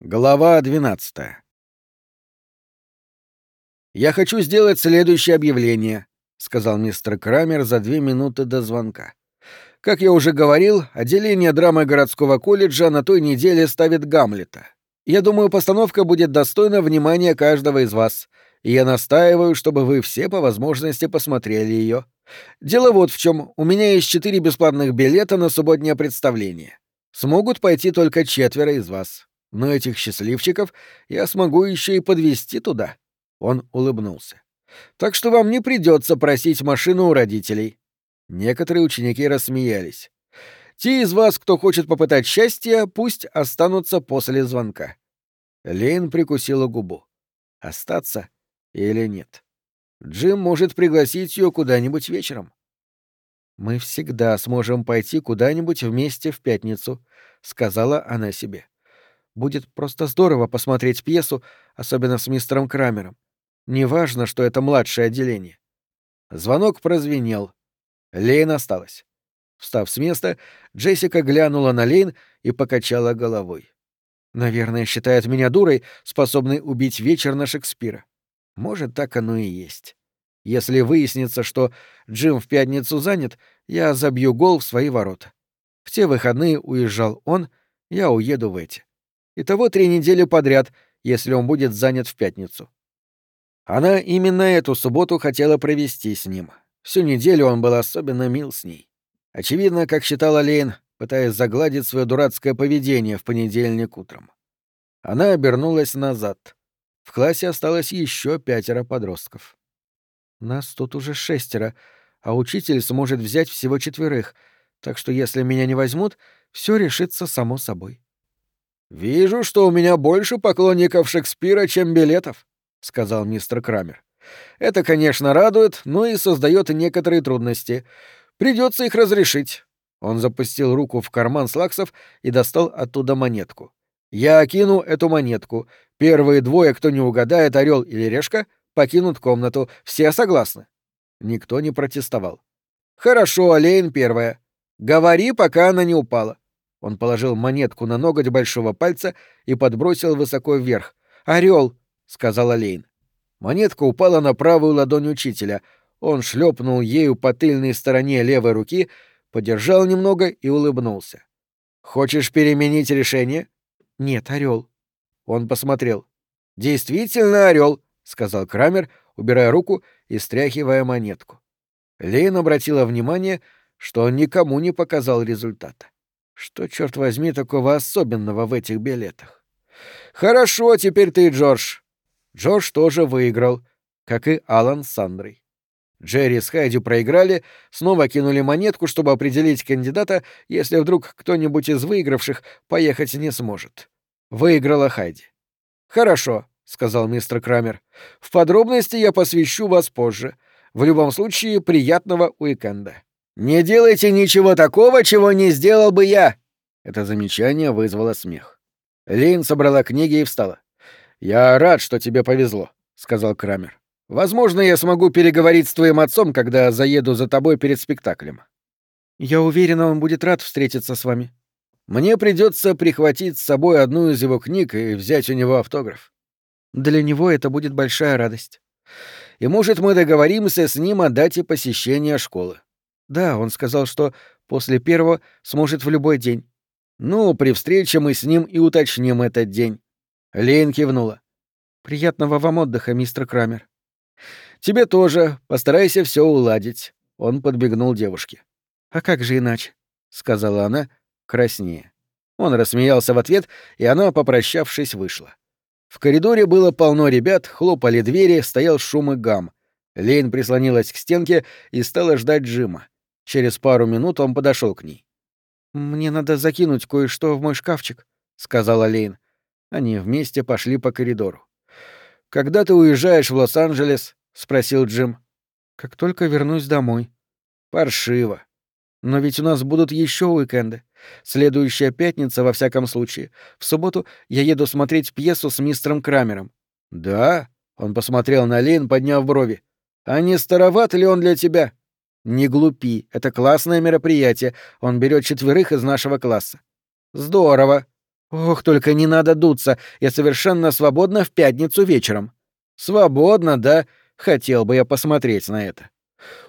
Глава 12. «Я хочу сделать следующее объявление», — сказал мистер Крамер за две минуты до звонка. «Как я уже говорил, отделение драмы городского колледжа на той неделе ставит Гамлета. Я думаю, постановка будет достойна внимания каждого из вас, и я настаиваю, чтобы вы все по возможности посмотрели ее. Дело вот в чем: у меня есть четыре бесплатных билета на субботнее представление. Смогут пойти только четверо из вас. Но этих счастливчиков я смогу еще и подвести туда. Он улыбнулся. Так что вам не придется просить машину у родителей. Некоторые ученики рассмеялись. Те из вас, кто хочет попытать счастье, пусть останутся после звонка. Лейн прикусила губу. Остаться или нет? Джим может пригласить ее куда-нибудь вечером. Мы всегда сможем пойти куда-нибудь вместе в пятницу, сказала она себе. Будет просто здорово посмотреть пьесу, особенно с мистером Крамером. Неважно, что это младшее отделение. Звонок прозвенел. Лейн осталась. Встав с места, Джессика глянула на Лейн и покачала головой. Наверное, считает меня дурой, способной убить вечер на Шекспира. Может, так оно и есть. Если выяснится, что Джим в пятницу занят, я забью гол в свои ворота. В те выходные уезжал он, я уеду в эти. Итого три недели подряд, если он будет занят в пятницу. Она именно эту субботу хотела провести с ним. Всю неделю он был особенно мил с ней. Очевидно, как считала Лейн, пытаясь загладить свое дурацкое поведение в понедельник утром. Она обернулась назад. В классе осталось еще пятеро подростков. Нас тут уже шестеро, а учитель сможет взять всего четверых, так что если меня не возьмут, все решится само собой. «Вижу, что у меня больше поклонников Шекспира, чем билетов», — сказал мистер Крамер. «Это, конечно, радует, но и создает некоторые трудности. Придется их разрешить». Он запустил руку в карман слаксов и достал оттуда монетку. «Я окину эту монетку. Первые двое, кто не угадает, орел или решка, покинут комнату. Все согласны?» Никто не протестовал. «Хорошо, Лейн первая. Говори, пока она не упала. Он положил монетку на ноготь большого пальца и подбросил высоко вверх. Орел, сказала Лейн. Монетка упала на правую ладонь учителя. Он шлепнул ею по тыльной стороне левой руки, подержал немного и улыбнулся. Хочешь переменить решение? Нет, орел. Он посмотрел. Действительно орел, сказал Крамер, убирая руку и стряхивая монетку. Лейн обратила внимание, что он никому не показал результата. Что, черт возьми, такого особенного в этих билетах? Хорошо, теперь ты, Джордж. Джордж тоже выиграл, как и Алан с Сандрой. Джерри с Хайди проиграли, снова кинули монетку, чтобы определить кандидата, если вдруг кто-нибудь из выигравших поехать не сможет. Выиграла Хайди. «Хорошо», — сказал мистер Крамер. «В подробности я посвящу вас позже. В любом случае, приятного уикенда». «Не делайте ничего такого, чего не сделал бы я!» Это замечание вызвало смех. Лейн собрала книги и встала. «Я рад, что тебе повезло», — сказал Крамер. «Возможно, я смогу переговорить с твоим отцом, когда заеду за тобой перед спектаклем». «Я уверена, он будет рад встретиться с вами». «Мне придется прихватить с собой одну из его книг и взять у него автограф». «Для него это будет большая радость». «И, может, мы договоримся с ним о дате посещения школы. Да, он сказал, что после первого сможет в любой день. Ну, при встрече мы с ним и уточним этот день. Лейн кивнула. Приятного вам отдыха, мистер Крамер. Тебе тоже. Постарайся все уладить. Он подбегнул девушке. А как же иначе? сказала она, краснее. Он рассмеялся в ответ, и она, попрощавшись, вышла. В коридоре было полно ребят, хлопали двери, стоял шум и гам. Лейн прислонилась к стенке и стала ждать Джима. Через пару минут он подошел к ней. «Мне надо закинуть кое-что в мой шкафчик», — сказала Лейн. Они вместе пошли по коридору. «Когда ты уезжаешь в Лос-Анджелес?» — спросил Джим. «Как только вернусь домой». «Паршиво. Но ведь у нас будут еще уикенды. Следующая пятница, во всяком случае. В субботу я еду смотреть пьесу с мистером Крамером». «Да?» — он посмотрел на Лейн, подняв брови. «А не староват ли он для тебя?» Не глупи, это классное мероприятие. Он берет четверых из нашего класса. Здорово. Ох, только не надо дуться, я совершенно свободна в пятницу вечером. Свободно, да? Хотел бы я посмотреть на это.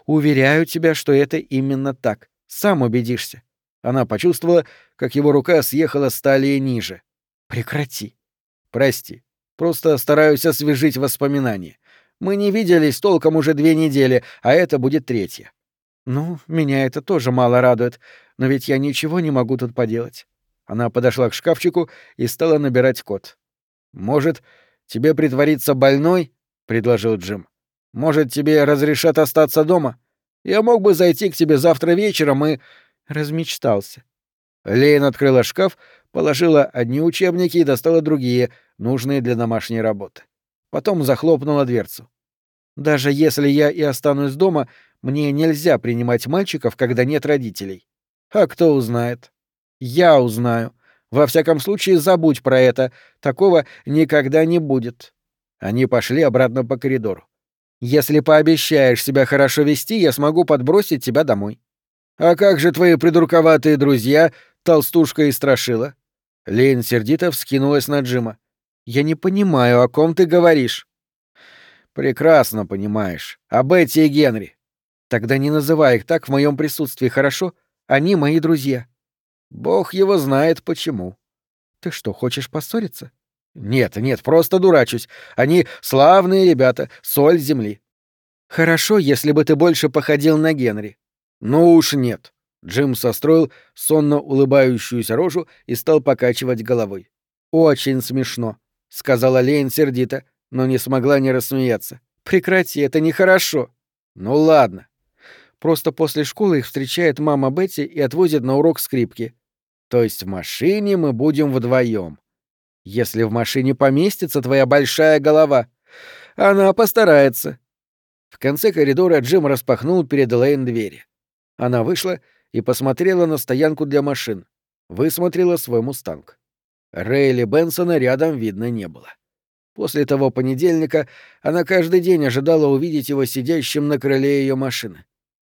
Уверяю тебя, что это именно так. Сам убедишься. Она почувствовала, как его рука съехала с талии ниже. Прекрати. Прости. Просто стараюсь освежить воспоминания. Мы не виделись толком уже две недели, а это будет третья. Ну, меня это тоже мало радует, но ведь я ничего не могу тут поделать. Она подошла к шкафчику и стала набирать код. Может, тебе притвориться больной? предложил Джим. Может, тебе разрешат остаться дома? Я мог бы зайти к тебе завтра вечером и размечтался. Лейн открыла шкаф, положила одни учебники и достала другие, нужные для домашней работы. Потом захлопнула дверцу. Даже если я и останусь дома, мне нельзя принимать мальчиков, когда нет родителей. А кто узнает? Я узнаю. Во всяком случае, забудь про это. Такого никогда не будет. Они пошли обратно по коридору. Если пообещаешь себя хорошо вести, я смогу подбросить тебя домой. А как же твои придурковатые друзья, толстушка и страшила? Лейн сердито вскинулась на Джима. Я не понимаю, о ком ты говоришь. Прекрасно понимаешь. О Бетти и Генри. Тогда не называй их так в моем присутствии, хорошо? Они мои друзья. Бог его знает почему. Ты что, хочешь поссориться? Нет, нет, просто дурачусь. Они славные ребята, соль земли. Хорошо, если бы ты больше походил на Генри. Ну уж нет. Джим состроил сонно улыбающуюся рожу и стал покачивать головой. Очень смешно, сказала Лейн сердито, но не смогла не рассмеяться. Прекрати, это нехорошо. Ну ладно. Просто после школы их встречает мама Бетти и отвозит на урок скрипки. То есть в машине мы будем вдвоем. Если в машине поместится твоя большая голова, она постарается. В конце коридора Джим распахнул перед Лейн двери. Она вышла и посмотрела на стоянку для машин. Высмотрела свой мустанг. Рейли Бенсона рядом видно не было. После того понедельника она каждый день ожидала увидеть его сидящим на крыле ее машины.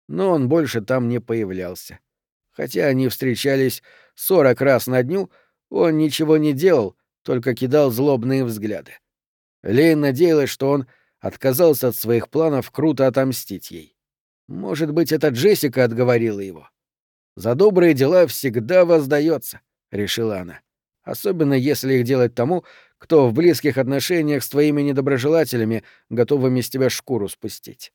Но он больше там не появлялся. Хотя они встречались сорок раз на дню, он ничего не делал, только кидал злобные взгляды. Лейн надеялась, что он отказался от своих планов круто отомстить ей. Может быть, это Джессика отговорила его. «За добрые дела всегда воздается», — решила она. «Особенно если их делать тому, кто в близких отношениях с твоими недоброжелателями, готовыми с тебя шкуру спустить».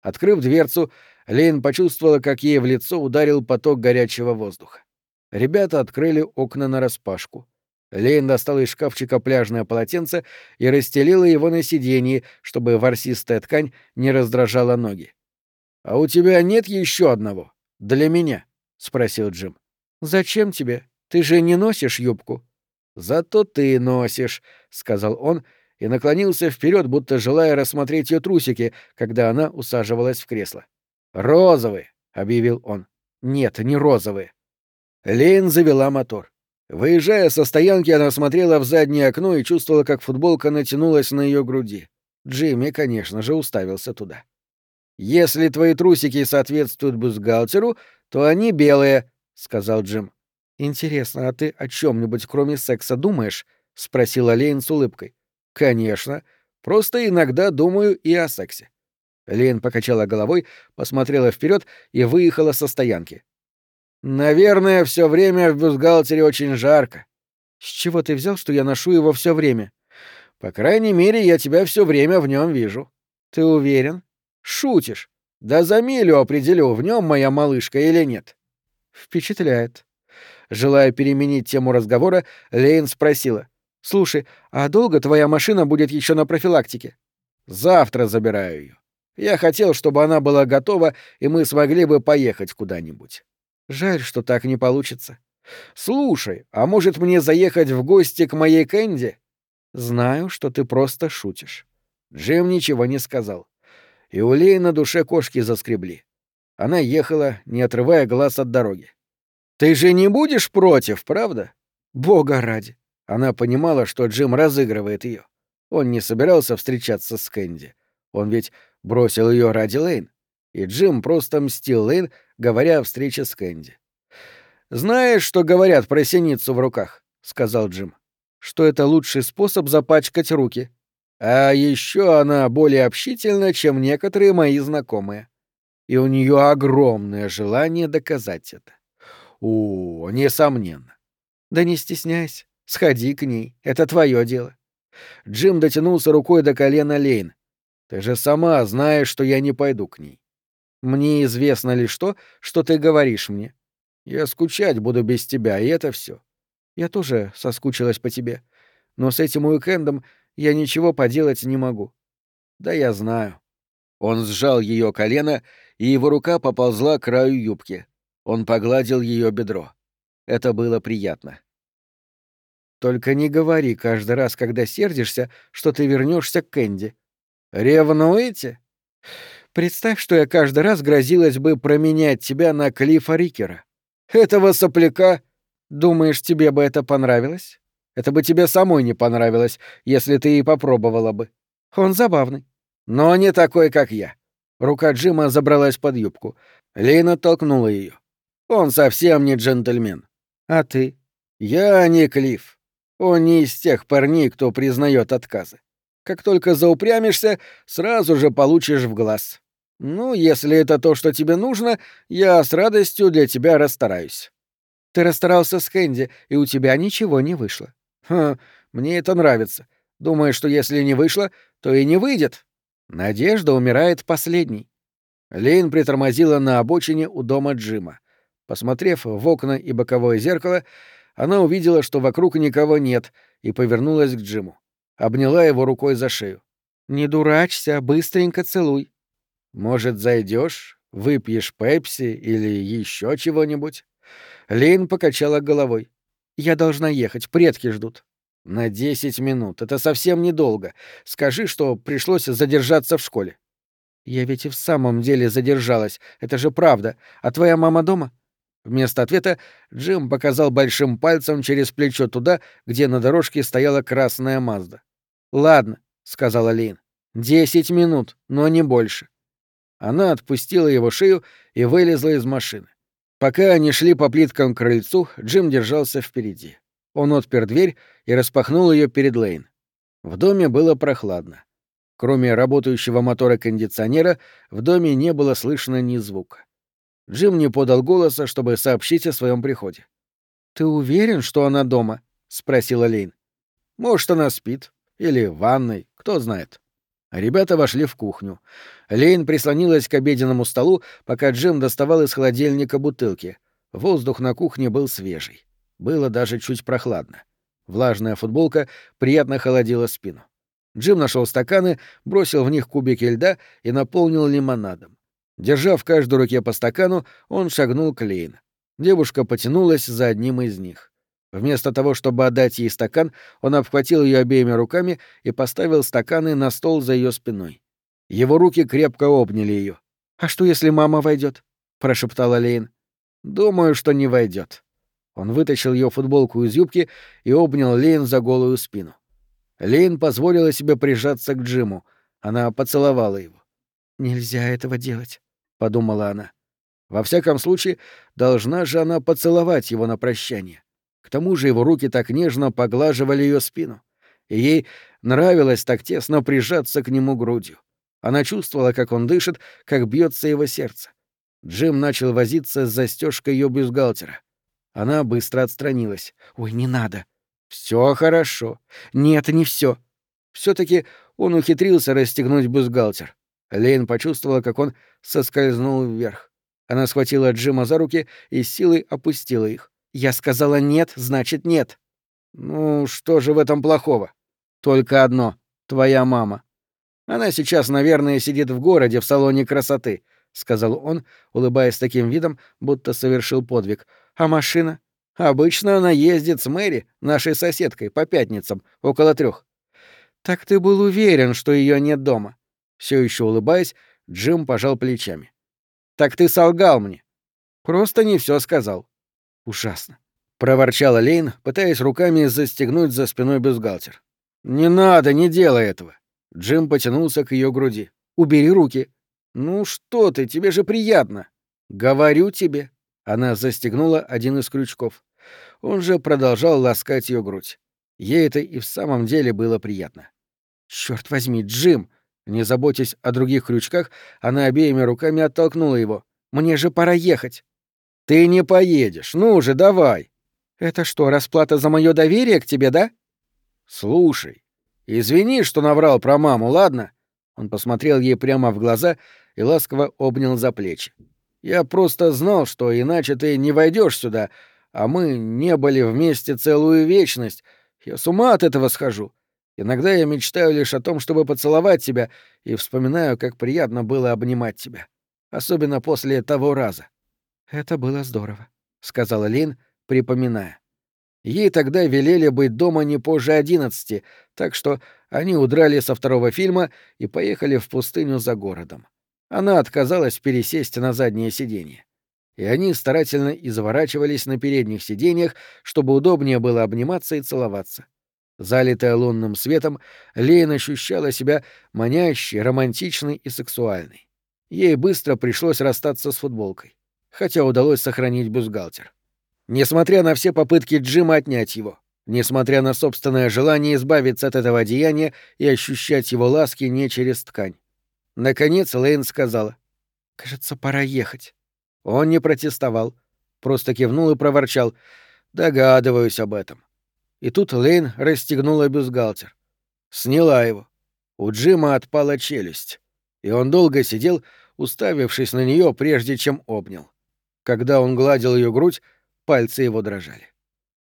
Открыв дверцу, Лейн почувствовала, как ей в лицо ударил поток горячего воздуха. Ребята открыли окна нараспашку. Лейн достала из шкафчика пляжное полотенце и расстелила его на сиденье, чтобы ворсистая ткань не раздражала ноги. «А у тебя нет еще одного? Для меня?» — спросил Джим. «Зачем тебе? Ты же не носишь юбку». «Зато ты носишь», — сказал он и наклонился вперед, будто желая рассмотреть ее трусики, когда она усаживалась в кресло. «Розовые», — объявил он. «Нет, не розовые». Лейн завела мотор. Выезжая со стоянки, она смотрела в заднее окно и чувствовала, как футболка натянулась на ее груди. Джимми, конечно же, уставился туда. «Если твои трусики соответствуют бюстгальтеру, то они белые», — сказал Джим. «Интересно, а ты о чем нибудь кроме секса думаешь?» — спросила Лейн с улыбкой. «Конечно. Просто иногда думаю и о сексе». Лейн покачала головой, посмотрела вперед и выехала со стоянки. Наверное, все время в бюстгальтере очень жарко. С чего ты взял, что я ношу его все время? По крайней мере, я тебя все время в нем вижу. Ты уверен? Шутишь? Да за милю определю, в нем моя малышка или нет. Впечатляет. Желая переменить тему разговора, Лейн спросила. «Слушай, а долго твоя машина будет еще на профилактике?» «Завтра забираю ее. Я хотел, чтобы она была готова, и мы смогли бы поехать куда-нибудь». Жаль, что так не получится. Слушай, а может мне заехать в гости к моей Кэнди? Знаю, что ты просто шутишь. Джим ничего не сказал. И у Леи на душе кошки заскребли. Она ехала, не отрывая глаз от дороги. Ты же не будешь против, правда? Бога ради. Она понимала, что Джим разыгрывает ее. Он не собирался встречаться с Кэнди. Он ведь бросил ее ради Лейн. И Джим просто мстил Лейн, говоря о встрече с Кэнди. «Знаешь, что говорят про синицу в руках?» — сказал Джим, — что это лучший способ запачкать руки. А еще она более общительна, чем некоторые мои знакомые. И у нее огромное желание доказать это. О, несомненно. Да не стесняйся, сходи к ней, это твое дело. Джим дотянулся рукой до колена Лейн. Ты же сама знаешь, что я не пойду к ней. Мне известно лишь то, что ты говоришь мне. Я скучать буду без тебя, и это все. Я тоже соскучилась по тебе. Но с этим уикендом я ничего поделать не могу. Да я знаю. Он сжал ее колено, и его рука поползла к краю юбки. Он погладил ее бедро. Это было приятно. Только не говори каждый раз, когда сердишься, что ты вернешься к Кэнди. Ревнуете? Представь, что я каждый раз грозилась бы променять тебя на Клифа Рикера. Этого сопляка... Думаешь, тебе бы это понравилось? Это бы тебе самой не понравилось, если ты и попробовала бы. Он забавный. Но не такой, как я. Рука Джима забралась под юбку. Лейна толкнула ее. Он совсем не джентльмен. А ты? Я не Клифф. Он не из тех парней, кто признает отказы. Как только заупрямишься, сразу же получишь в глаз. Ну, если это то, что тебе нужно, я с радостью для тебя расстараюсь. Ты расстарался с Кэнди, и у тебя ничего не вышло. Ха, мне это нравится. Думаю, что если не вышло, то и не выйдет. Надежда умирает последней. Лейн притормозила на обочине у дома Джима. Посмотрев в окна и боковое зеркало, она увидела, что вокруг никого нет, и повернулась к Джиму. Обняла его рукой за шею. «Не дурачься, быстренько целуй». «Может, зайдешь, выпьешь пепси или еще чего-нибудь?» Лейн покачала головой. «Я должна ехать, предки ждут». «На десять минут. Это совсем недолго. Скажи, что пришлось задержаться в школе». «Я ведь и в самом деле задержалась. Это же правда. А твоя мама дома?» Вместо ответа Джим показал большим пальцем через плечо туда, где на дорожке стояла красная Мазда. «Ладно», — сказала Лин. «Десять минут, но не больше». Она отпустила его шею и вылезла из машины. Пока они шли по плиткам к крыльцу, Джим держался впереди. Он отпер дверь и распахнул ее перед Лейн. В доме было прохладно. Кроме работающего мотора кондиционера, в доме не было слышно ни звука. Джим не подал голоса, чтобы сообщить о своем приходе. «Ты уверен, что она дома?» — спросила Лейн. «Может, она спит. Или ванной, кто знает». Ребята вошли в кухню. Лейн прислонилась к обеденному столу, пока Джим доставал из холодильника бутылки. Воздух на кухне был свежий. Было даже чуть прохладно. Влажная футболка приятно холодила спину. Джим нашел стаканы, бросил в них кубики льда и наполнил лимонадом. Держа в каждой руке по стакану, он шагнул к Лейн. Девушка потянулась за одним из них. Вместо того, чтобы отдать ей стакан, он обхватил ее обеими руками и поставил стаканы на стол за ее спиной. Его руки крепко обняли ее. «А что, если мама войдет? прошептала Лейн. «Думаю, что не войдет. Он вытащил ее футболку из юбки и обнял Лейн за голую спину. Лейн позволила себе прижаться к Джиму. Она поцеловала его. «Нельзя этого делать», — подумала она. Во всяком случае, должна же она поцеловать его на прощание. К тому же его руки так нежно поглаживали ее спину, и ей нравилось так тесно прижаться к нему грудью. Она чувствовала, как он дышит, как бьется его сердце. Джим начал возиться с застежкой ее бюстгальтера. Она быстро отстранилась. «Ой, не надо!» Все хорошо. Нет, не все. все таки он ухитрился расстегнуть бюстгальтер. Лейн почувствовала, как он соскользнул вверх. Она схватила Джима за руки и силой опустила их. Я сказала нет, значит нет. Ну, что же в этом плохого? Только одно — твоя мама. Она сейчас, наверное, сидит в городе в салоне красоты, сказал он, улыбаясь таким видом, будто совершил подвиг. А машина? Обычно она ездит с Мэри, нашей соседкой, по пятницам, около трех. Так ты был уверен, что ее нет дома? Все еще улыбаясь, Джим пожал плечами. Так ты солгал мне. Просто не все сказал. Ужасно. Проворчала Лейн, пытаясь руками застегнуть за спиной бюстгальтер. «Не надо, не делай этого!» Джим потянулся к ее груди. «Убери руки!» «Ну что ты, тебе же приятно!» «Говорю тебе!» Она застегнула один из крючков. Он же продолжал ласкать ее грудь. Ей это и в самом деле было приятно. Черт возьми, Джим! Не заботясь о других крючках, она обеими руками оттолкнула его. «Мне же пора ехать!» «Ты не поедешь, ну уже давай!» «Это что, расплата за мое доверие к тебе, да?» «Слушай, извини, что наврал про маму, ладно?» Он посмотрел ей прямо в глаза и ласково обнял за плечи. «Я просто знал, что иначе ты не войдешь сюда, а мы не были вместе целую вечность. Я с ума от этого схожу. Иногда я мечтаю лишь о том, чтобы поцеловать тебя, и вспоминаю, как приятно было обнимать тебя. Особенно после того раза. «Это было здорово», — сказала Лин, припоминая. Ей тогда велели быть дома не позже одиннадцати, так что они удрали со второго фильма и поехали в пустыню за городом. Она отказалась пересесть на заднее сиденье. И они старательно изворачивались на передних сиденьях, чтобы удобнее было обниматься и целоваться. Залитая лунным светом, Лейн ощущала себя манящей, романтичной и сексуальной. Ей быстро пришлось расстаться с футболкой, хотя удалось сохранить бюстгальтер. Несмотря на все попытки Джима отнять его, несмотря на собственное желание избавиться от этого одеяния и ощущать его ласки не через ткань. Наконец Лейн сказала, «Кажется, пора ехать». Он не протестовал, просто кивнул и проворчал, «Догадываюсь об этом». И тут Лейн расстегнула бюстгальтер. Сняла его. У Джима отпала челюсть. И он долго сидел, уставившись на нее, прежде чем обнял. Когда он гладил ее грудь, пальцы его дрожали.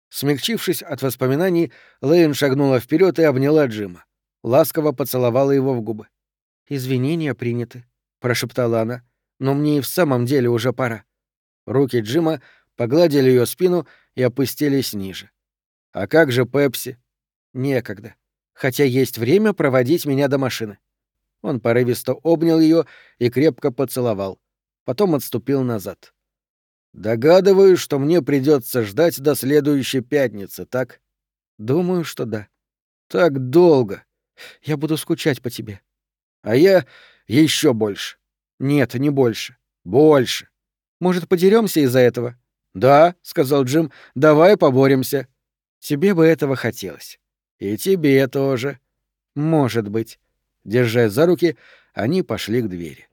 Смягчившись от воспоминаний, Лейн шагнула вперед и обняла Джима. Ласково поцеловала его в губы. «Извинения приняты», — прошептала она, — «но мне и в самом деле уже пора». Руки Джима погладили ее спину и опустились ниже. А как же Пепси? Некогда. Хотя есть время проводить меня до машины. Он порывисто обнял ее и крепко поцеловал. Потом отступил назад. Догадываюсь, что мне придется ждать до следующей пятницы, так? Думаю, что да. Так долго. Я буду скучать по тебе. А я еще больше. Нет, не больше. Больше. Может, подеремся из-за этого? Да, сказал Джим. Давай поборемся. Тебе бы этого хотелось. И тебе тоже. Может быть. Держась за руки, они пошли к двери.